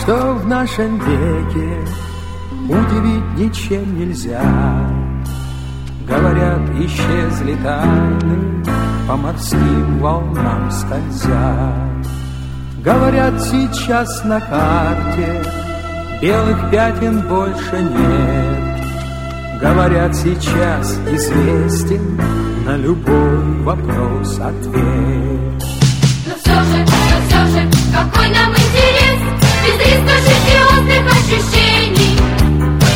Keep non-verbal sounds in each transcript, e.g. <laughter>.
Что в нашем веке удивить ничем нельзя. Говорят, исчезли тайны, по морским волнам скользя. Говорят, сейчас на карте белых пятен больше нет. Говорят, сейчас известен на любой вопрос ответ. Но все же, но все же, какой нам интерес И острых ощущений.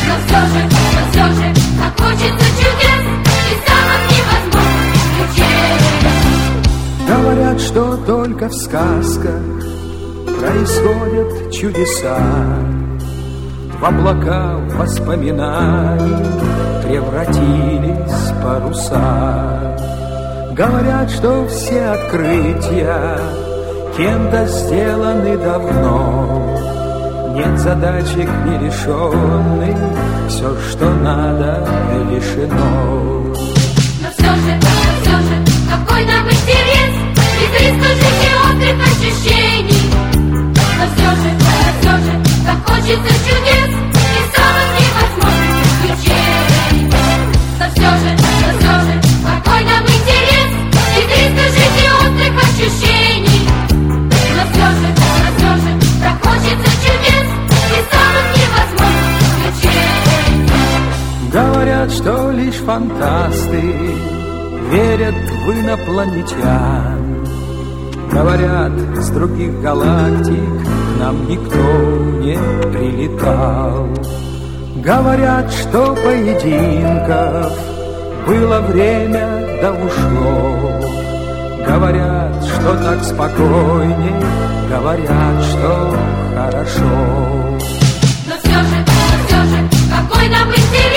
Но все же, все же, как хочется чудес И самых невозможных Говорят, что только в сказках происходят чудеса. В облака воспоминаний превратились паруса. Говорят, что все открытия кем-то сделаны давно Нет задачек нерешенных, все, что надо, решено. Но все же, все же, какой нам интерес? Без риска жить и острых Но все же, все же, как хочется чудес что лишь фантасты верят в инопланетян. Говорят, с других галактик нам никто не прилетал. Говорят, что поединков было время, да ушло. Говорят, что так спокойней, говорят, что хорошо. Но все же, но все же, какой нам интерес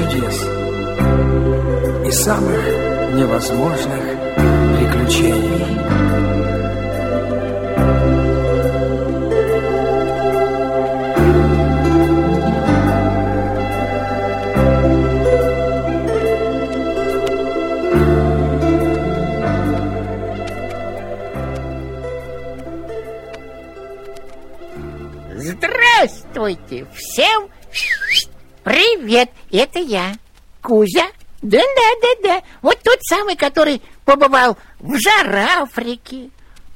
невозможных приключений. Здравствуйте! Всем привет! Это я, Кузя. Да-да-да-да. Вот тот самый, который побывал в жар Африки,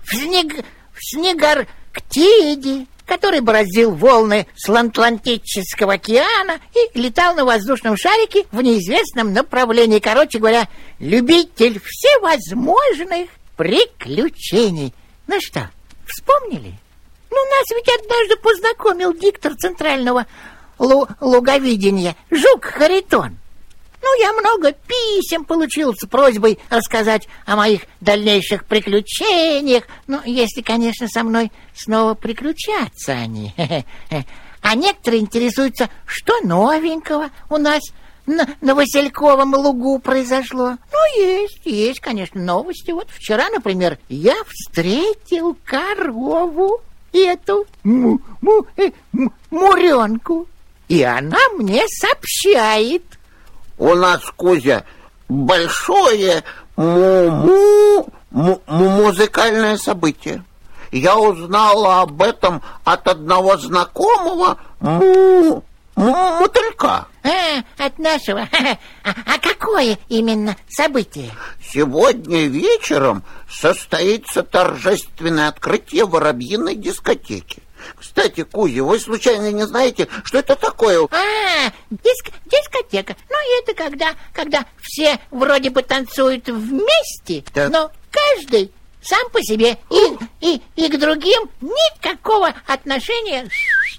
в, снег... в Снегарктиде, который бороздил волны Атлантического океана и летал на воздушном шарике в неизвестном направлении. Короче говоря, любитель всевозможных приключений. Ну что, вспомнили? Ну, нас ведь однажды познакомил диктор центрального лу- луговидения Жук Харитон. Ну, я много писем получил с просьбой рассказать о моих дальнейших приключениях. Ну, если, конечно, со мной снова приключатся они. <laughs> А некоторые интересуются, что новенького у нас на, на Васильковом лугу произошло. Ну, есть, есть, конечно, новости. Вот вчера, например, я встретил корову эту му, му, э, м- муренку. И она мне сообщает. У нас, Кузя, большое му-му му- му- музыкальное событие. Я узнала об этом от одного знакомого му, му- мотылька. А, от нашего. А, <laughs> а какое именно событие? Сегодня вечером состоится торжественное открытие воробьиной дискотеки. Кстати, Кузя, вы случайно не знаете, что это такое? А, диск, дискотека. Ну, это когда, когда все вроде бы танцуют вместе, Так. но каждый сам по себе и, и, и к другим никакого отношения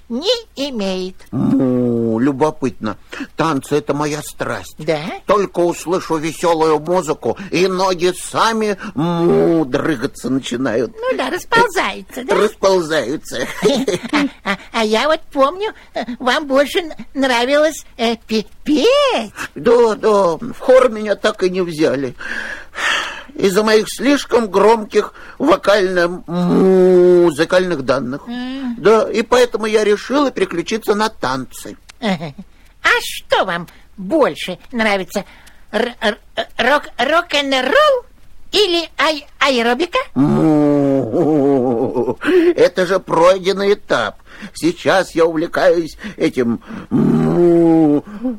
не имеет. Му, любопытно. Танцы — это моя страсть. Да? Только услышу веселую музыку, и ноги сами му, дрыгаться начинают. Ну да, расползается, да? Расползаются. А, а- а я вот помню, э, вам больше нравилось э, пе- петь. Да, да, в хор меня так и не взяли. Из-за моих слишком громких вокально-музыкальных данных. Да, и поэтому я решила переключиться на танцы. А что вам больше нравится? Рок-н-ролл или ай- аэробика? Это же пройденный этап. Сейчас я увлекаюсь этим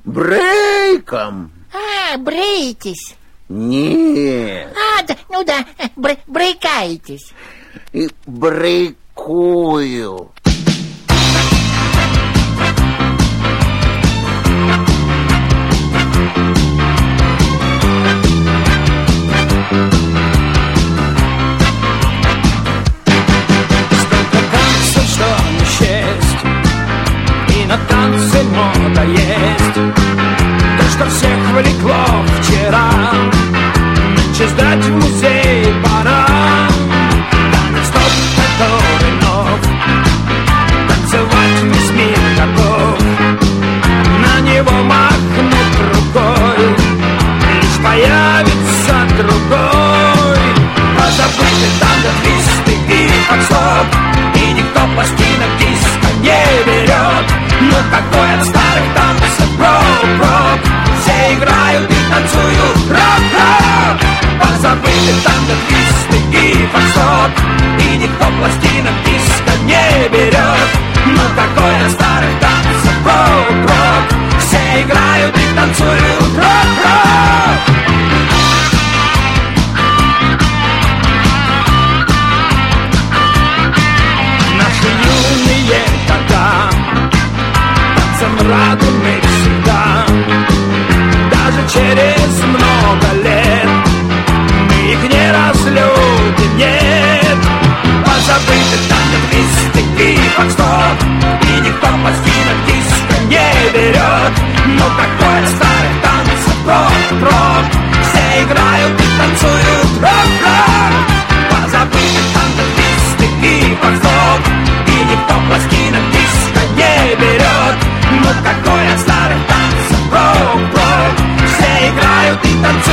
брейком. А, бреетесь. Нет, А, да, ну да, бре- брейкаетесь. и брейкую. На танцы мода есть. То, что всех влекло вчера. Нынче сдать в музей пора. Танец тот, который нов. Танцевать весь готов. На него махнут рукой. Лишь появится другой. Позабыты танго, твисты и подстоп И никто берет Какой от старых танцев рок-рок Все играют и танцуют рок-рок. Позабыты танго, твисты и подстоп И никто пластинок диска не берет. Ну какой от старых танцев рок-рок Все играют и танцуют рок-рок Радуны всегда Даже через много лет их не разлюбим, нет. Танго, твисты и фокстоп И никто пластинок диска не берет. Но какой от старых танцев рок-рок Все играют и танцуют рок-рок Позабыты танго, твисты и фокстоп И никто пластинок tako je star tanc, rock, rock, vse igrajo ti tanc.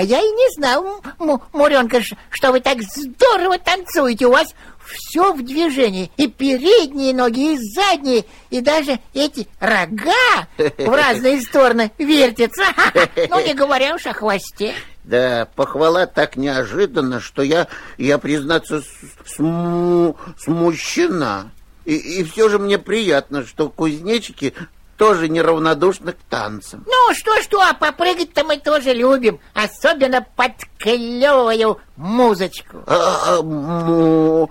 А я и не знал, Муренка, что вы так здорово танцуете. У вас все в движении. И передние ноги, и задние, и даже эти рога в разные <laughs> стороны вертятся. <laughs> Ну, не <laughs> говоря уж о хвосте. Да, похвала так неожиданно, что я, я признаться, сму- смущена. И, и все же мне приятно, что кузнечики тоже неравнодушны к танцам. Ну, что-что, а попрыгать-то мы тоже любим. Особенно под клевую музычку. А, а,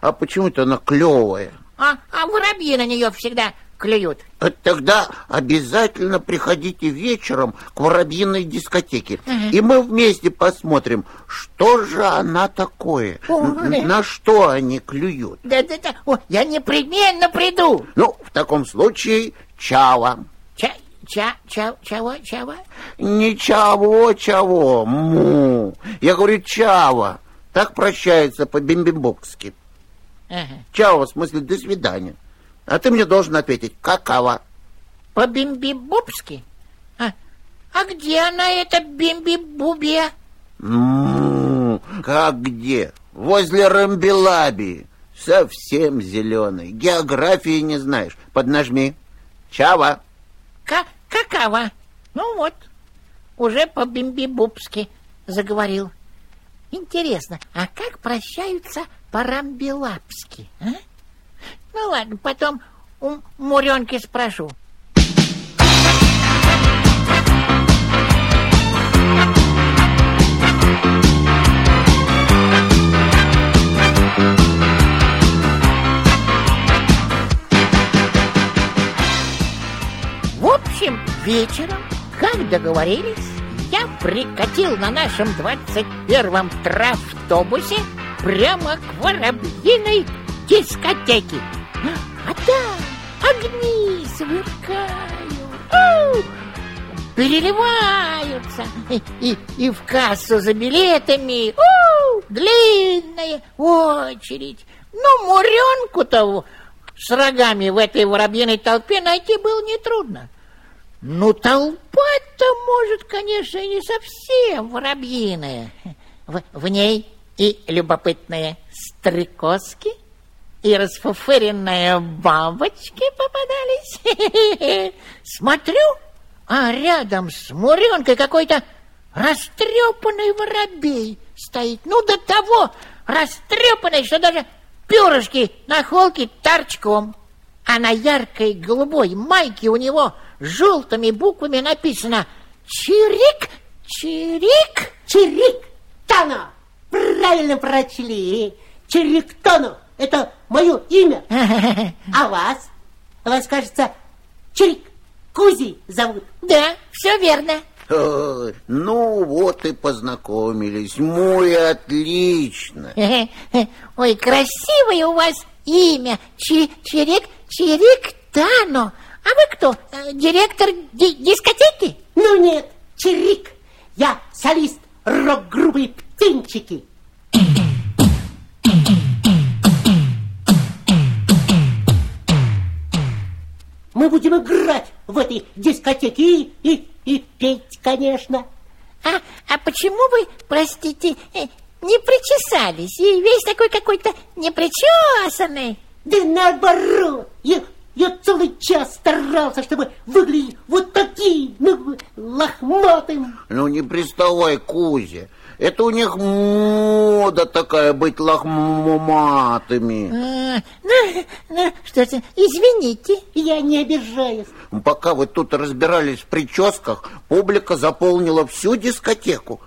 а почему это она клевая? А, а воробьи на нее всегда клюют. А Тогда обязательно приходите вечером к воробьиной дискотеке, и мы вместе посмотрим, что же она такое, Ой. на что они клюют. Да-да-да, О, я непременно приду. Ну, в таком случае, чао вам. Ча- Ча, ча, чего, чего? Не чего, чего, му. Я говорю чава. Так прощается по-бимбимбокски. Ага. Чао, в смысле, до свидания. А ты мне должен ответить, какова? По-бимби-бубски? А, а где она, эта бимби-бубия? Ну, как где? Возле Рамбелабии. Совсем зеленый. Географии не знаешь. Поднажми. Чава. Ка какова? Ну вот, уже по-бимби-бубски заговорил. Интересно, а как прощаются по-рамбелапски, а? Ну ладно, потом у Муренки спрошу. В вечером, как договорились, я прикатил на нашем 21-м травтобусе прямо к воробьиной дискотеке. А там огни сверкают, ау, переливаются, и, и, и в кассу за билетами ау, длинная очередь. Ну, Муренку-то с рогами в этой воробьиной толпе найти было нетрудно. Ну, толпа-то, может, конечно, и не совсем воробьиная. В, в ней и любопытные стрекозки, и расфуфыренные бабочки попадались. <laughs> Смотрю, а рядом с Муренкой какой-то растрепанный воробей стоит. Ну, до того растрепанный, что даже перышки на холке торчком. А на яркой голубой майке у него желтыми буквами написано «Чирик, чирик». Чирик Тано. Правильно прочли. Чирик Тано. Это мое имя. <laughs> А вас? Вас, кажется, Чирик Кузи зовут. Да, все верно. Ой, ну вот и познакомились. Мой отлично. <laughs> Ой, красивое у вас имя. Чи Чирик, Чирик Тано. А вы кто? Э, Директор ди- дискотеки? Ну нет, Чирик. Я солист рок-группы «Птенчики». Мы будем играть в этой дискотеке и, и, и петь, конечно. А, а почему вы, простите, э, не причесались? И весь такой какой-то непричесанный. Да наоборот, я, я целый час старался, чтобы выглядеть вот таким, ну, лохматым. Ну не приставай, Кузя. Это у них мода такая быть лохматыми. А, ну, ну, что же, извините. Я не обижаюсь. Пока вы тут разбирались в прическах, публика заполнила всю дискотеку.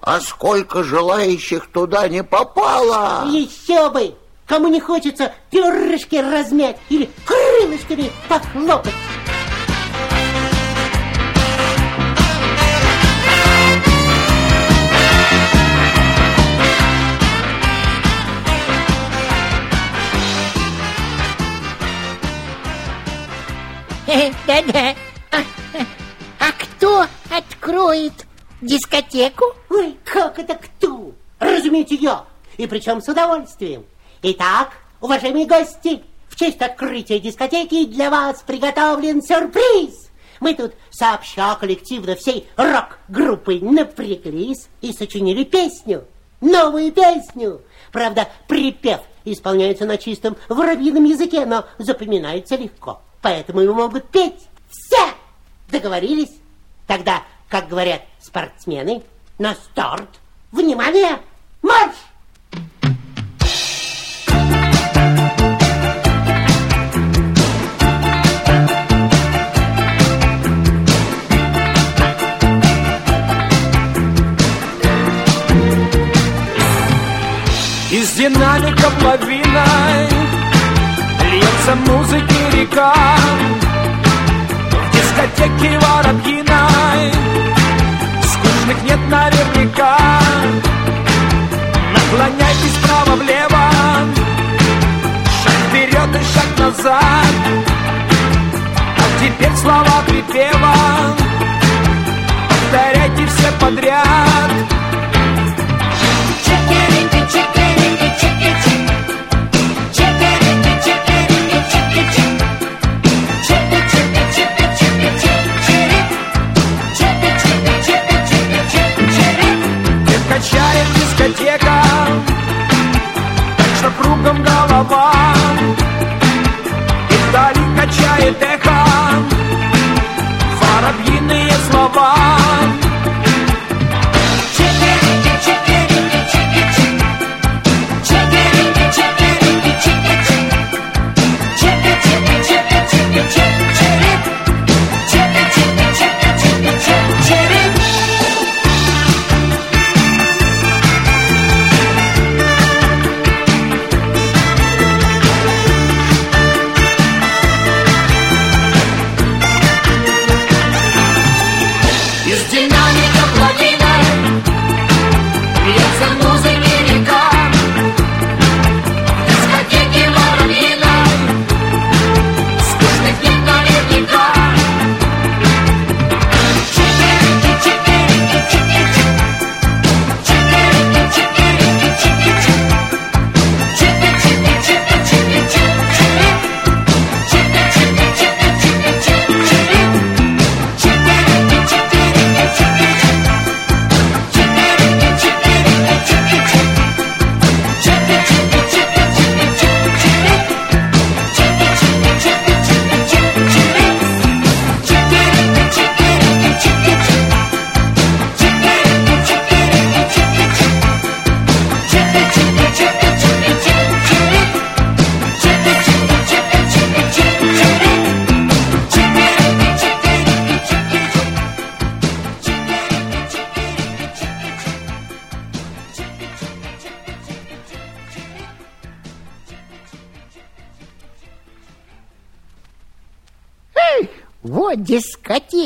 А сколько желающих туда не попало! Еще бы! Кому не хочется перышки размять или крылышками похлопать. Да-да. А, а кто откроет дискотеку? Ой, как это кто? Разумеется, я. И причем с удовольствием. Итак, уважаемые гости, в честь открытия дискотеки для вас приготовлен сюрприз. Мы тут сообща коллективно всей рок-группой напряглись и сочинили песню. Новую песню. Правда, припев исполняется на чистом воробьином языке, но запоминается легко. Поэтому его могут петь все. Договорились? Тогда, как говорят спортсмены, на старт. Внимание! Марш! Из динамиков лавиной Льется музыки река. В дискотеке воробьиной Скучных нет наверняка. Наклоняйтесь вправо-влево Шаг вперед и шаг назад. А теперь слова припева. Повторяйте все подряд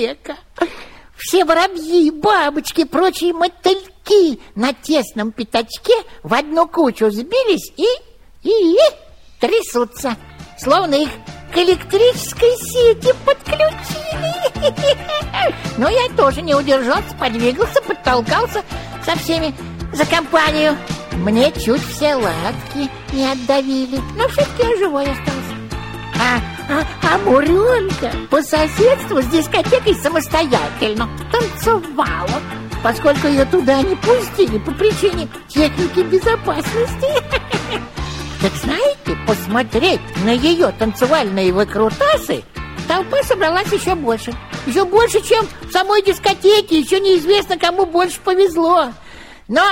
дискотека. Все воробьи, бабочки, прочие мотыльки на тесном пятачке в одну кучу сбились и, и, и трясутся, словно их к электрической сети подключили. <laughs> Но я тоже не удержался, подвигался, подтолкался со всеми за компанию. Мне чуть все лапки не отдавили, но все-таки я живой остался. А, а, а Муренка по соседству с дискотекой самостоятельно танцевала, поскольку ее туда не пустили по причине техники безопасности. <laughs> Так знаете, посмотреть на ее танцевальные выкрутасы толпа собралась еще больше. Еще больше, чем в самой дискотеке. Еще неизвестно, кому больше повезло. Но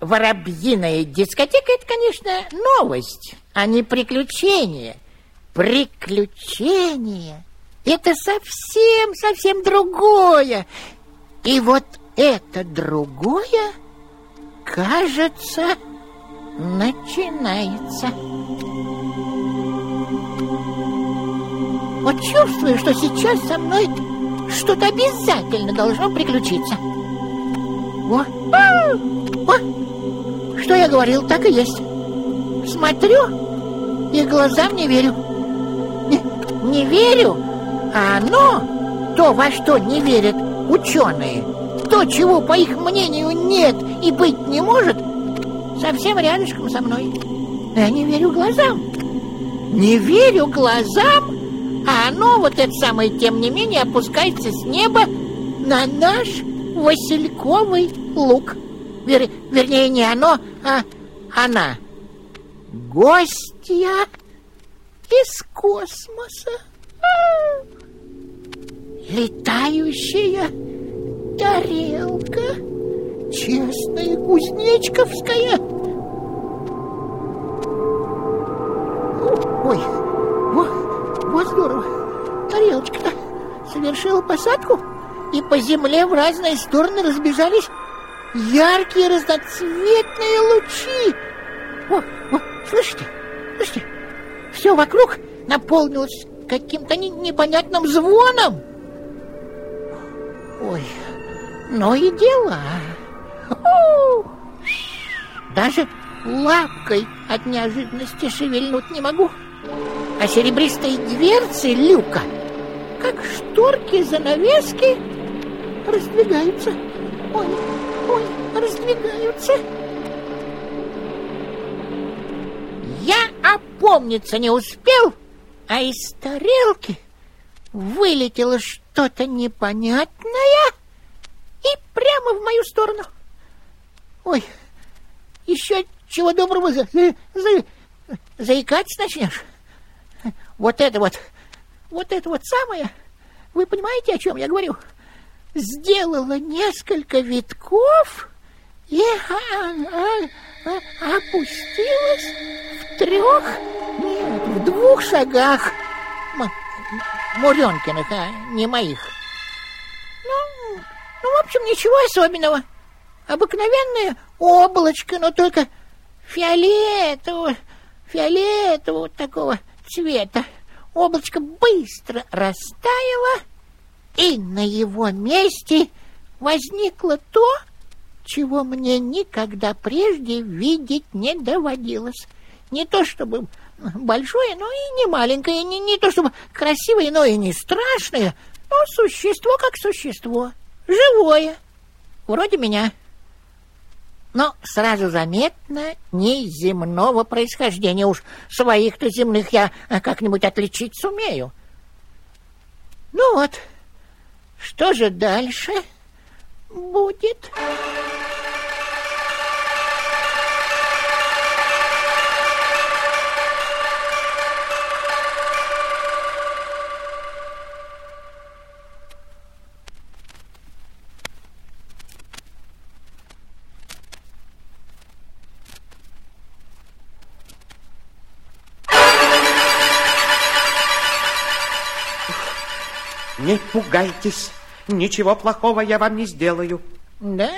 воробьиная дискотека – это, конечно, новость, а не приключение. Приключение – это совсем-совсем другое. И вот это другое, кажется, начинается. Вот чувствую, что сейчас со мной что-то обязательно должно приключиться. О, а, о, что я говорил, так и есть. Смотрю и глазам не верю. Не, верю, а оно, то, во что не верят ученые, то, чего, по их мнению, нет и быть не может, совсем рядышком со мной. Я не верю глазам. Не верю глазам, а оно, вот это самое, тем не менее, опускается с неба на наш Васильковый лук. Вер, вернее, не оно, а она. Гостья из космоса. Летающая тарелка. Честная кузнечковская. Ой, вот, вот здорово. Тарелочка-то совершила посадку, и по земле в разные стороны разбежались яркие разноцветные лучи. О, о, слышите, слышите, все вокруг наполнилось каким-то не- непонятным звоном. Ой, ну и дела. У! Даже лапкой от неожиданности шевельнуть не могу. А серебристые дверцы люка как шторки, занавески раздвигаются. Ой, ой, раздвигаются. Я опомниться не успел, а из тарелки вылетело что-то непонятное и прямо в мою сторону. Ой, еще чего доброго за, за, за, заикаться начнешь. Вот это вот, вот это вот самое, вы понимаете, о чем я говорю? Сделала несколько витков и а, опустилась в трех, нет, в двух шагах М- Муренкиных, а не моих. Ну, ну, в общем, ничего особенного. Обыкновенное облачко, но только фиолетового, фиолетового такого цвета. Облачко быстро растаяло, и на его месте возникло то, чего мне никогда прежде видеть не доводилось. Не то чтобы большое, но и не маленькое, не, не то чтобы красивое, но и не страшное, но существо как существо, живое, вроде меня но сразу заметно не земного происхождения. Уж своих-то земных я а, как-нибудь отличить сумею. Ну вот, что же дальше будет? Не пугайтесь, ничего плохого я вам не сделаю. Да?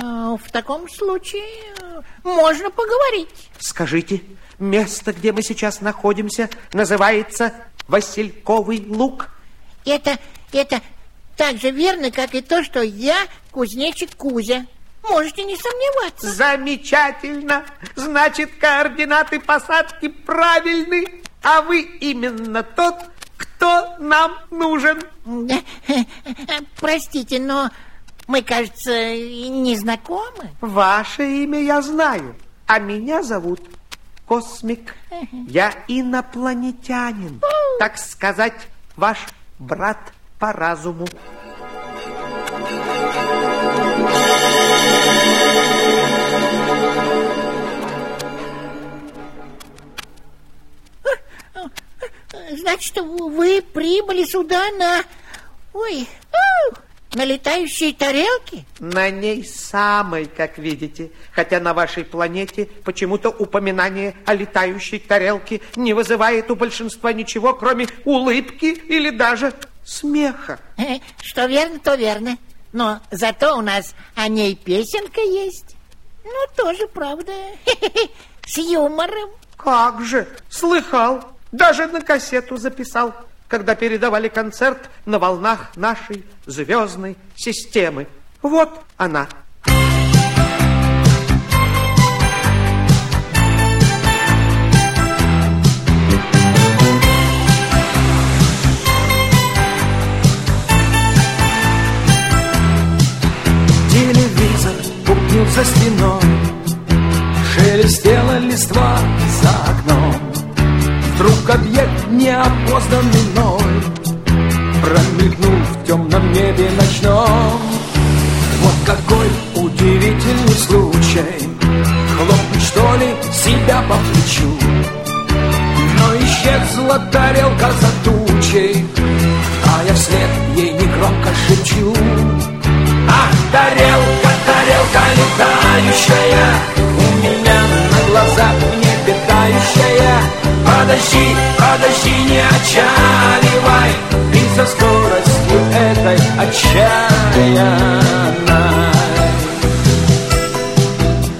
А, в таком случае э, можно поговорить. Скажите, место, где мы сейчас находимся, называется Васильковый луг? Это, это так же верно, как и то, что я кузнечик Кузя. Можете не сомневаться. Замечательно. Значит, координаты посадки правильны, а вы именно тот, кто нам нужен. Простите, но мы, кажется, не знакомы. Ваше имя я знаю, а меня зовут Космик. Я инопланетянин, так сказать, ваш брат по разуму. Значит, вы прибыли сюда на... Ой, на летающей тарелке? На ней самой, как видите. Хотя на вашей планете почему-то упоминание о летающей тарелке не вызывает у большинства ничего, кроме улыбки или даже смеха. Э, что верно, то верно. Но зато у нас о ней песенка есть. Ну, тоже правда. <laughs> С юмором. Как же, слыхал. Даже на кассету записал, когда передавали концерт на волнах нашей звездной системы. Вот она. Телевизор бубнил за стеной Шелестела листва за окном Вдруг объект неопознанный мной Промелькнул в темном небе ночном. Вот какой удивительный случай. Хлопнуть что ли себя по плечу? Но исчезла тарелка за тучей А я вслед ей негромко шепчу. Ах, тарелка, тарелка летающая У меня на глазах не питающая Подожди, подожди, не отчаливай. Ты со скоростью этой отчаянной.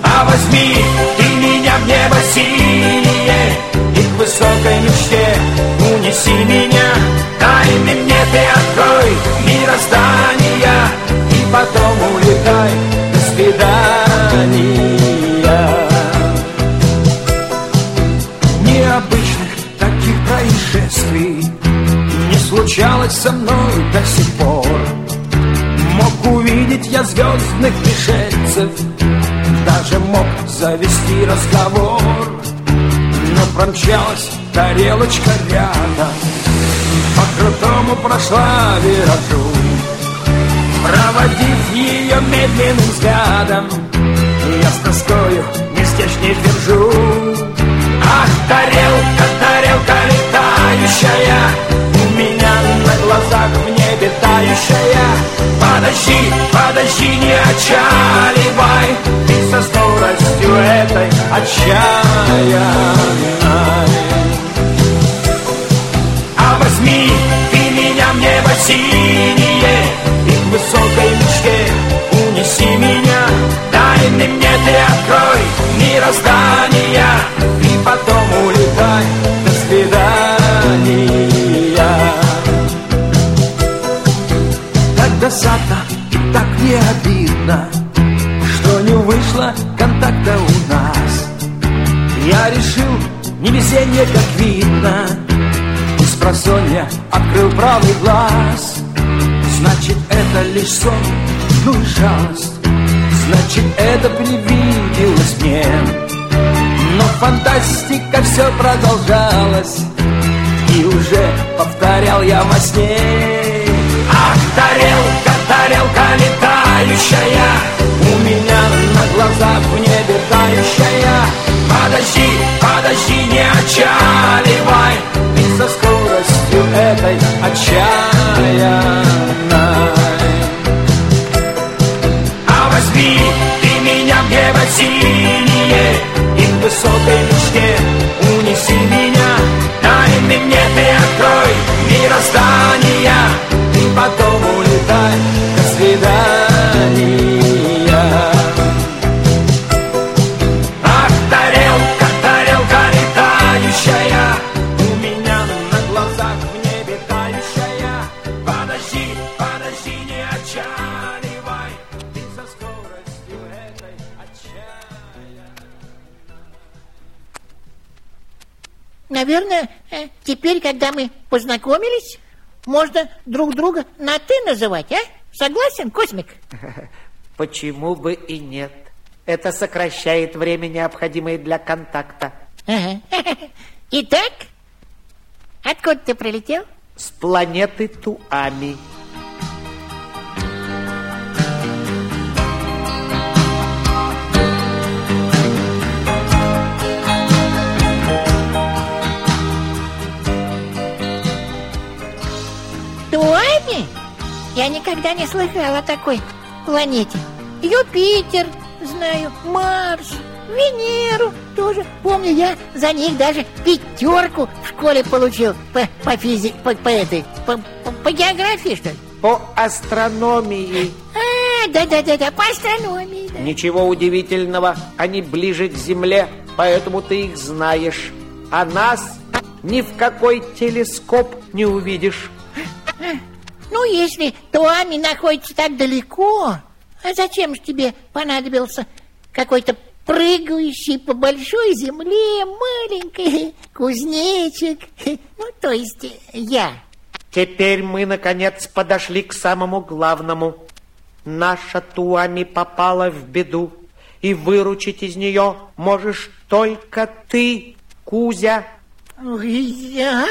А возьми ты меня в небо синее И к высокой мечте унеси меня. Тайны мне ты открой мироздания И потом улетай до свидания случалось со мной до сих пор. Мог увидеть я звездных пришельцев Даже мог завести разговор. Но промчалась тарелочка рядом По крутому прошла виражу. Проводив ее медленным взглядом Я с тоскою местечке держу. Ах, тарелка А возьми ты меня в небо И к высокой мечте унеси меня. Тайны мне ты открой мироздания И потом улетай, не везение, как видно. Из просонья открыл правый глаз. Значит, это лишь сон, ну и жалость Значит, это привиделось мне. Но фантастика все продолжалась. И уже повторял я во сне. Ах, тарелка, тарелка летающая. У меня на глазах в небе тающая Подожди, подожди, не отчаливай можно друг друга на «ты» называть, а? Согласен, Космик? <laughs> Почему бы и нет? Это сокращает время, необходимое для контакта. Ага. <laughs> Итак, откуда ты прилетел? С планеты Туами. Туами? Я никогда не слыхал о такой планете. Юпитер, знаю, Марс, Венеру тоже. Помню, я за них даже пятерку в школе получил по, по физике, по, по этой, по, по- по географии, что ли? По астрономии. А, да-да-да, по астрономии, да. Ничего удивительного, они ближе к Земле, поэтому ты их знаешь. А нас ни в какой телескоп не увидишь. Ну, если Туами находится так далеко, а зачем же тебе понадобился какой-то прыгающий по большой земле маленький <laughs> кузнечик? <laughs> Ну, то есть я. Теперь мы, наконец, подошли к самому главному. Наша Туами попала в беду, и выручить из нее можешь только ты, Кузя. Я?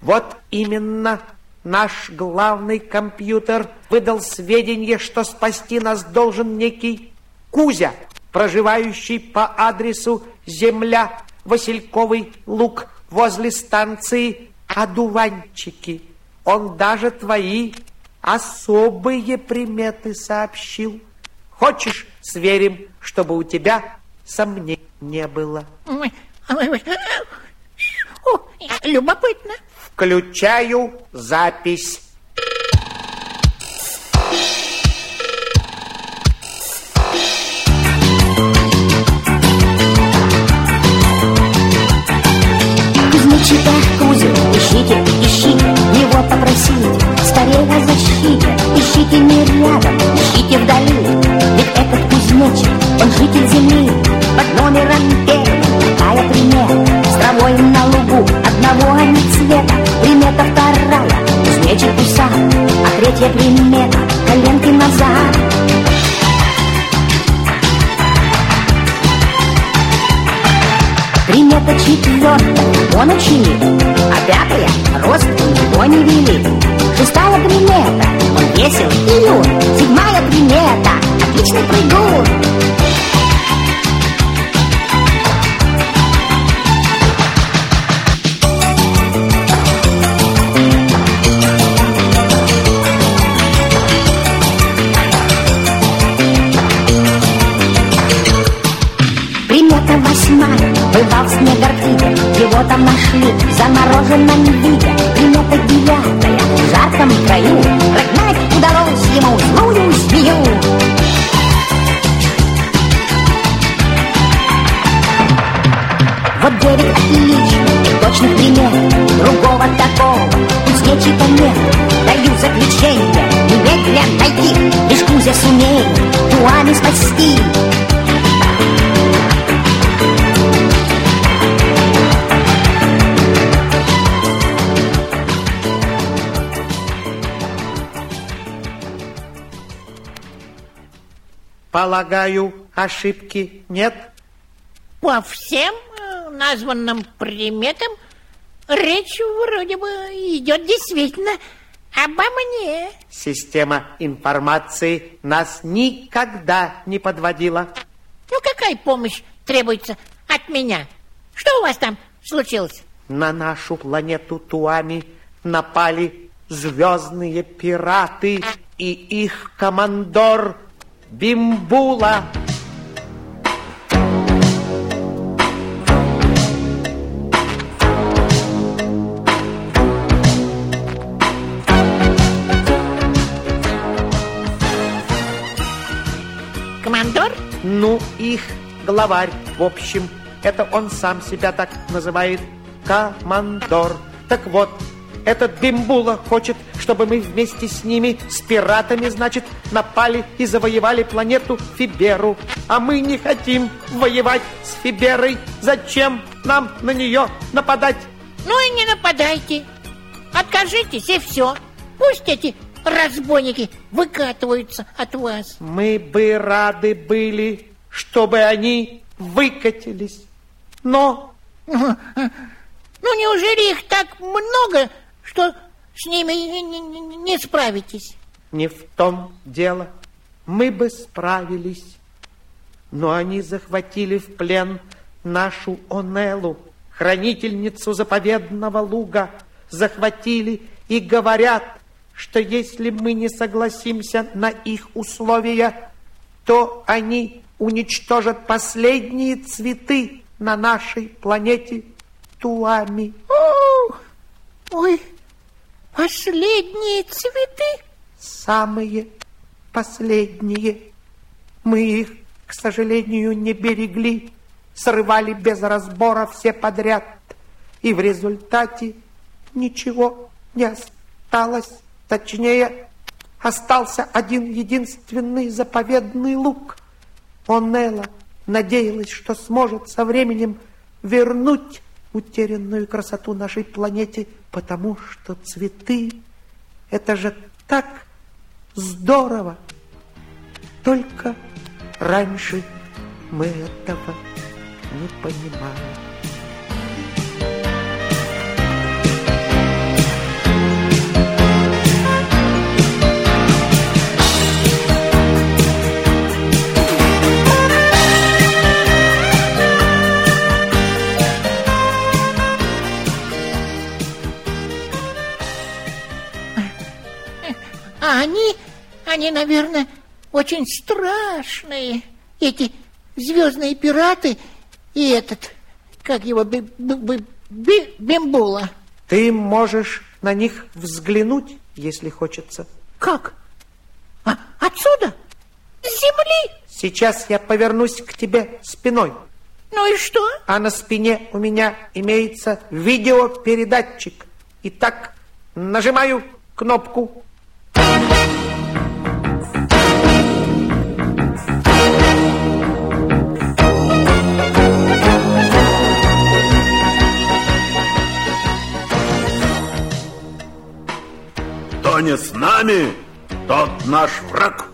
Вот именно наш главный компьютер выдал сведения, что спасти нас должен некий Кузя, проживающий по адресу Земля, Васильковый луг, возле станции Одуванчики. Он даже твои особые приметы сообщил. Хочешь, сверим, чтобы у тебя сомнений не было. Ой, ой, ой. О, любопытно. Включаю запись. Кузнечика ищите, ищите, его попросите Скорее о ищите не рядом, ищите вдали. Ведь этот кузнечик, он житель земли. Под номером первым, такая примета С травой на лугу, одного они цвета Примета вторая, кузнечик Третья примета, коленки назад. Примета четвертая, он ученик, а пятая рост у него не велик. Шестая примета, он весел и юр. Седьмая примета, отличный прыгун. Там нашли в замороженном виде Примета девятая, в жарком краю. Прогнать удалось ему злую змею. Вот девять отличных, точных примет Другого такого кузнечика нет. Даю заключение, немедленно найти Лишь Кузя сумеет туами спасти Полагаю, ошибки нет? По всем э, названным приметам речь вроде бы идет действительно обо мне. Система информации нас никогда не подводила. Ну, какая помощь требуется от меня? Что у вас там случилось? На нашу планету Туами напали звездные пираты и их командор Бимбула. Командор? Ну, их главарь, в общем, это он сам себя так называет, командор. Так вот, этот Бимбула хочет, чтобы мы вместе с ними, с пиратами, значит, напали и завоевали планету Фиберу. А мы не хотим воевать с Фиберой. Зачем нам на нее нападать? Ну и не нападайте. Откажитесь, и все. Пусть эти разбойники выкатываются от вас. Мы бы рады были, чтобы они выкатились. Но Ну, неужели их так много, что с ними не, справитесь? Не в том дело. Мы бы справились. Но они захватили в плен нашу Онелу, хранительницу заповедного луга. Захватили и говорят, что если мы не согласимся на их условия, то они уничтожат последние цветы на нашей планете Туами. Последние цветы? Самые последние. Мы их, к сожалению, не берегли, срывали без разбора все подряд. И в результате ничего не осталось. Точнее, остался один единственный заповедный лук. Онелла надеялась, что сможет со временем вернуть утерянную красоту нашей планете, потому что цветы — это же так здорово. Только раньше мы этого не понимали. А они, они, наверное, очень страшные. Эти звездные пираты и этот, как его, Би- Би- Би- Би- Бимбула. Ты можешь на них взглянуть, если хочется. Как? А, отсюда? С земли? Сейчас я повернусь к тебе спиной, Ну и что? а на спине у меня имеется видеопередатчик. Итак, нажимаю кнопку. Кто не с нами, тот наш враг.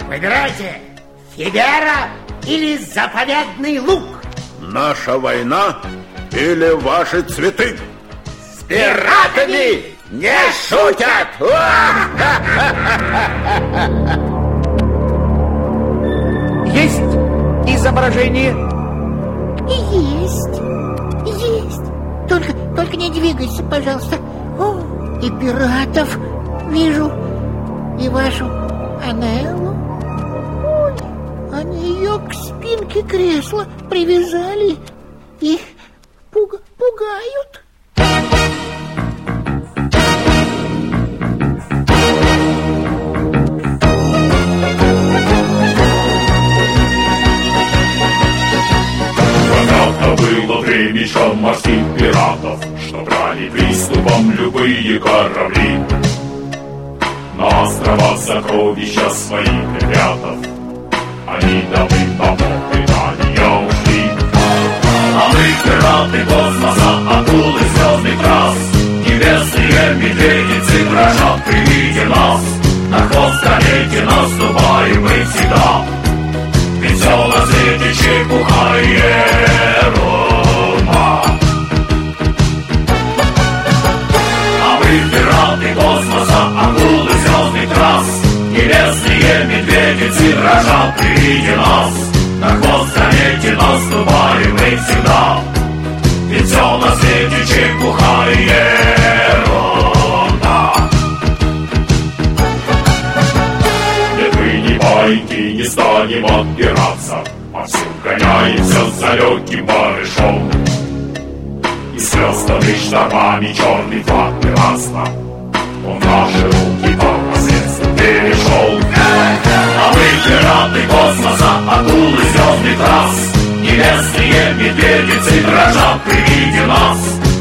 Выбирайте, Фибера или заповедный лук. Наша война или ваши цветы? С пиратами не шутят! Есть изображение. Есть, есть. Только, только не двигайся, пожалуйста. О, и пиратов вижу, и вашу Анеллу. Ой, они ее к спинке кресла привязали и пуга- пугают. Когда-то было времечем морских пиратов, Что брали приступом любые корабли. На острова сокровища свои припрятав, Они давным-давно предания ушли. А мы пираты космоса, акулы звездных трасс, Небесные медведицы дрожат при виде нас. На хвост комете наступаем мы всегда, на свете чепуха и ерунда. А мы пираты космоса, акулы Небесные медведицы дрожат при виде нас. На хвост комете наступаем мы всегда, ведь все на свете чепуха и ерунда. Нет, мы не байки, не станем отпираться, А все гоняемся за легким барышом. И слезтанный штормами черный флаг пиратства Он наши руки по наследству перешел. А мы пираты космоса, акулы звездных трасс, Небесные медведицы дрожат при виде нас.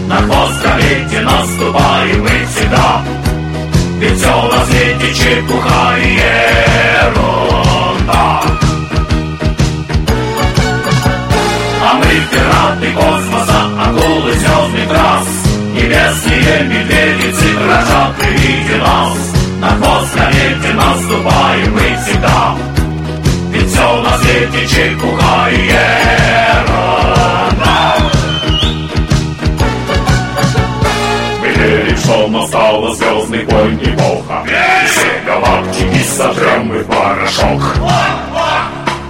На хвост комети наступаем мы всегда, ведь все на свете чепуха и ерунда. А мы пираты космоса, акулы звездных трасс, Небесные медведицы дрожат при виде нас. На хвост комети наступаем мы всегда, ведь все на свете чепуха и ерунда. Мы верим, что настала звездный бой эпоха. Все галактики сотрем мы в порошок.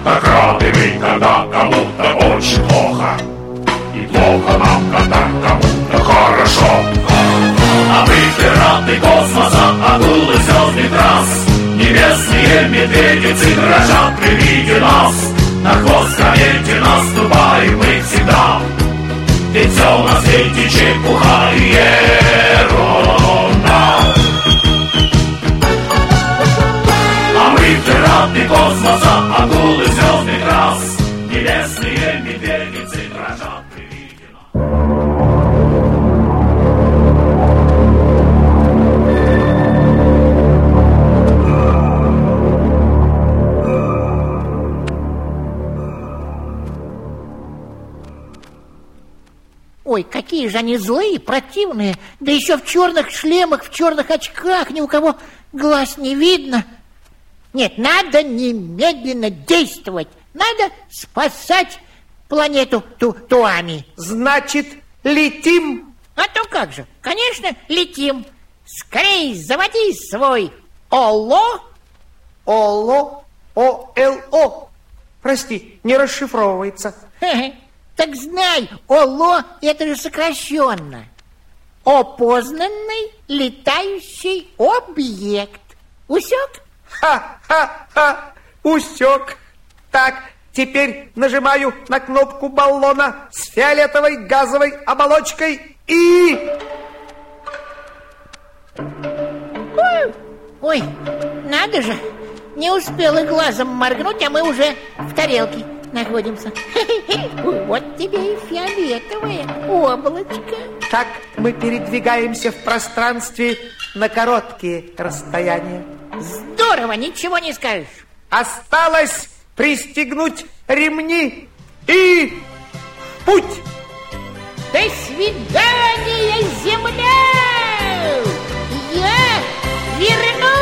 Так рады мы, когда кому-то очень плохо. И плохо нам, когда кому-то хорошо. А мы пираты космоса, акулы звездных трасс. Небесные медведицы дрожат при виде нас. На хвост комети наступаем мы всегда. Ведь все на свете чепуха Ой, какие же они злые, противные, да еще в черных шлемах, в черных очках, ни у кого глаз не видно. Нет, надо немедленно действовать, надо спасать планету Ту Туами. Значит, летим. А то как же, конечно, летим. Скорей заводи свой ОЛО. ОЛО, ОЛО. Прости, не расшифровывается. <laughs> Так знай, ОЛО это же сокращенно. Опознанный летающий объект. Усек? Ха-ха-ха, усек. Так, теперь нажимаю на кнопку баллона с фиолетовой газовой оболочкой и... Ой, надо же, не успел и глазом моргнуть, а мы уже в тарелке находимся. <laughs> Вот тебе и фиолетовое облачко. Так мы передвигаемся в пространстве на короткие расстояния. Здорово, ничего не скажешь. Осталось пристегнуть ремни и путь. До свидания, земля! Я вернусь!